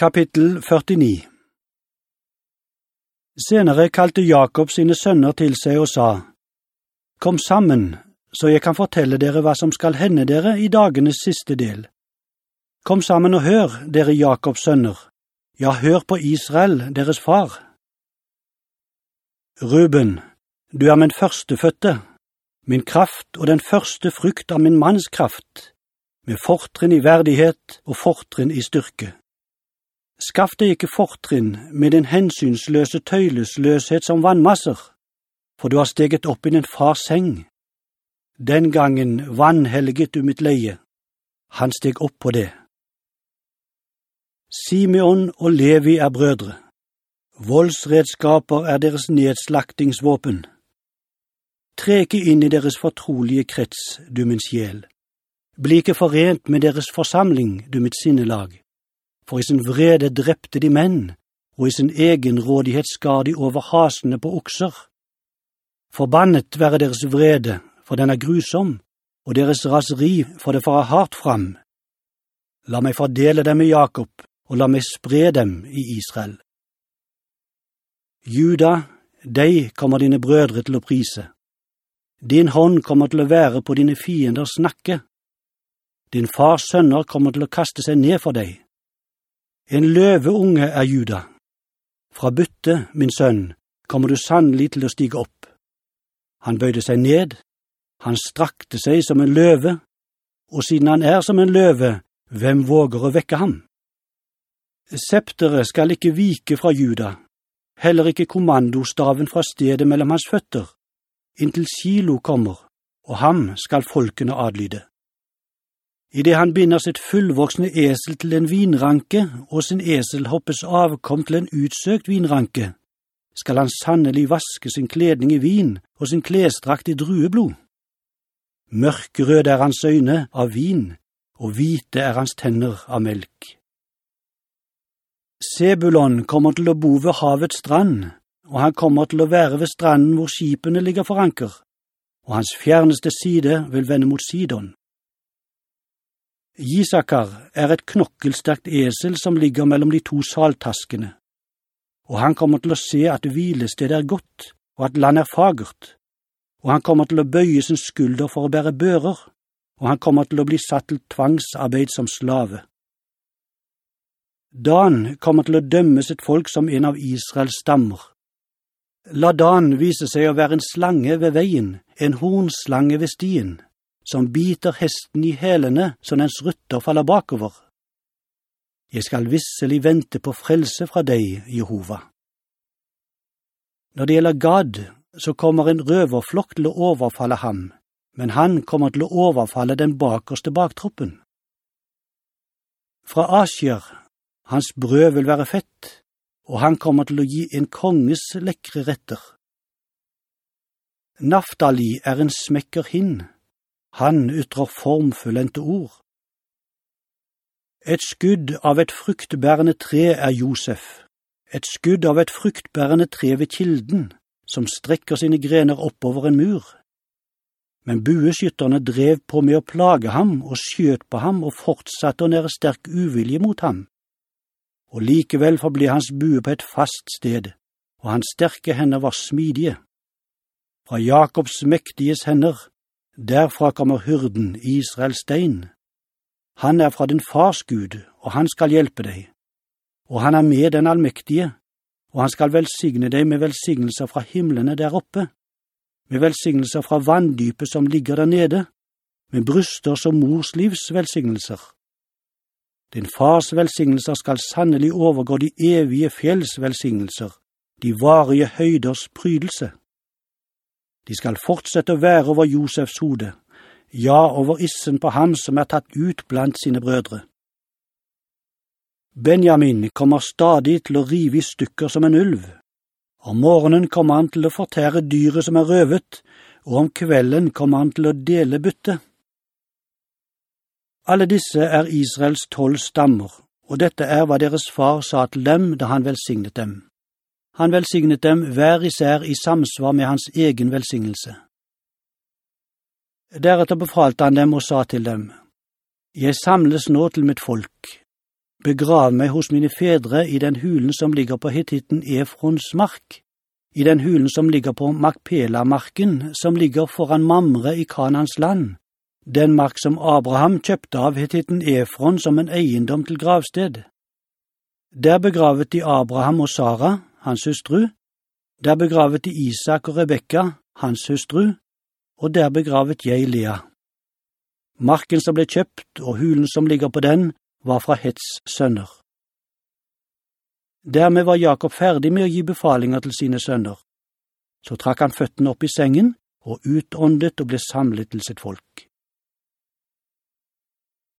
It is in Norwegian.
Kapittel 49 Senere kalte Jakob sine sønner til seg og sa, «Kom sammen, så jeg kan fortelle dere hva som skal hende dere i dagenes siste del. Kom sammen og hør, dere Jakobs sønner. Ja, hør på Israel, deres far. Ruben, du er min førsteføtte, min kraft og den første frukt av min manns kraft, med fortrinn i verdighet og fortrinn i styrke. Skaff deg ikke fortrinn med den hensynsløse tøylesløshet som vannmasser, for du har steget opp i din fars seng. Den gangen vannhelget du mitt leie. Han steg opp på det. Simeon og Levi er brødre. Voldsredskaper er deres nedslaktingsvåpen. Tre ikke inn i deres fortrolige krets, du min sjel. Bli ikke forent med deres forsamling, du mitt sinnelag for i sin vrede drepte de menn, og i sin egen rådighet skar de over hasene på okser. Forbannet være deres vrede, for den er grusom, og deres raseri, for det farer hardt fram. La meg fordele dem i Jakob, og la meg spre dem i Israel. Juda, deg kommer dine brødre til å prise. Din hånd kommer til å være på dine fienders nakke. Din fars sønner kommer til å kaste seg ned for deg. En løveunge er juda. Fra bytte, min sønn, kommer du sannelig til å stige opp. Han bøyde seg ned, han strakte seg som en løve, og siden han er som en løve, hvem våger å vekke ham? Septere skal ikke vike fra juda, heller ikke kommandostaven fra stedet mellom hans føtter, inntil Kilo kommer, og ham skal folkene adlyde. I det han binder sitt fullvoksne esel til en vinranke, og sin eselhoppes avkom til en utsøkt vinranke, skal han sannelig vaske sin kledning i vin og sin klesdrakt i drueblod. Mørkerød er hans øyne av vin, og hvite er hans tenner av melk. Sebulon kommer til å bo ved havets strand, og han kommer til å være ved stranden hvor skipene ligger for anker, og hans fjerneste side vil vende mot Sidon. Isakar er et knokkelsterkt esel som ligger mellom de to saltaskene, og han kommer til å se at hvilestedet er godt, og at land er fagert, og han kommer til å bøye sin skulder for å bære bører, og han kommer til å bli satt til tvangsarbeid som slave. Dan kommer til å dømme sitt folk som en av Israels stammer. La Dan vise seg å være en slange ved veien, en hornslange ved stien som biter hesten i helene så dens rytter faller bakover. Jeg skal visselig vente på frelse fra deg, Jehova. Når det gjelder Gad, så kommer en røverflokk til å overfalle ham, men han kommer til å overfalle den bakerste baktroppen. Fra Asjer, hans brød vil være fett, og han kommer til å gi en konges lekre retter. Naftali er en smekker hinn, han ytrer formfullendte ord. Et skudd av et fruktbærende tre er Josef, et skudd av et fruktbærende tre ved kilden, som strekker sine grener oppover en mur. Men bueskytterne drev på med å plage ham og skjøt på ham og fortsatte å nære sterk uvilje mot ham. Og likevel forble hans bue på et fast sted, og hans sterke hender var smidige. Fra Jakobs mektiges hender Derfra kommer hyrden Israels stein. Han er fra din fars Gud, og han skal hjelpe deg. Og han er med den allmektige, og han skal velsigne deg med velsignelser fra himmelene der oppe, med velsignelser fra vanndypet som ligger der nede, med bryster som mors livs velsignelser. Din fars velsignelser skal sannelig overgå de evige fjells velsignelser, de varige høyders prydelse. De skal fortsette å være over Josefs hode, ja, over issen på ham som er tatt ut blant sine brødre. Benjamin kommer stadig til å rive i stykker som en ulv. Om morgenen kommer han til å fortære dyret som er røvet, og om kvelden kommer han til å dele byttet. Alle disse er Israels tolv stammer, og dette er hva deres far sa til dem da han velsignet dem. Han velsignet dem hver især i samsvar med hans egen velsignelse. Deretter befalte han dem og sa til dem, Jeg samles nå til mitt folk. begrav meg hos mine fedre i den hulen som ligger på Hittitten Efrons mark, i den hulen som ligger på Makpela-marken, som ligger foran Mamre i Kanans land, den mark som Abraham kjøpte av Hittitten Efron som en eiendom til gravsted. Der begravet de Abraham og Sara, hans hustru, der begravet de Isak og Rebekka, hans hustru, og der begravet jeg Lea. Marken som ble kjøpt og hulen som ligger på den, var fra Hets sønner. Dermed var Jakob ferdig med å gi befalinger til sine sønner. Så trakk han føttene opp i sengen og utåndet og ble samlet til sitt folk.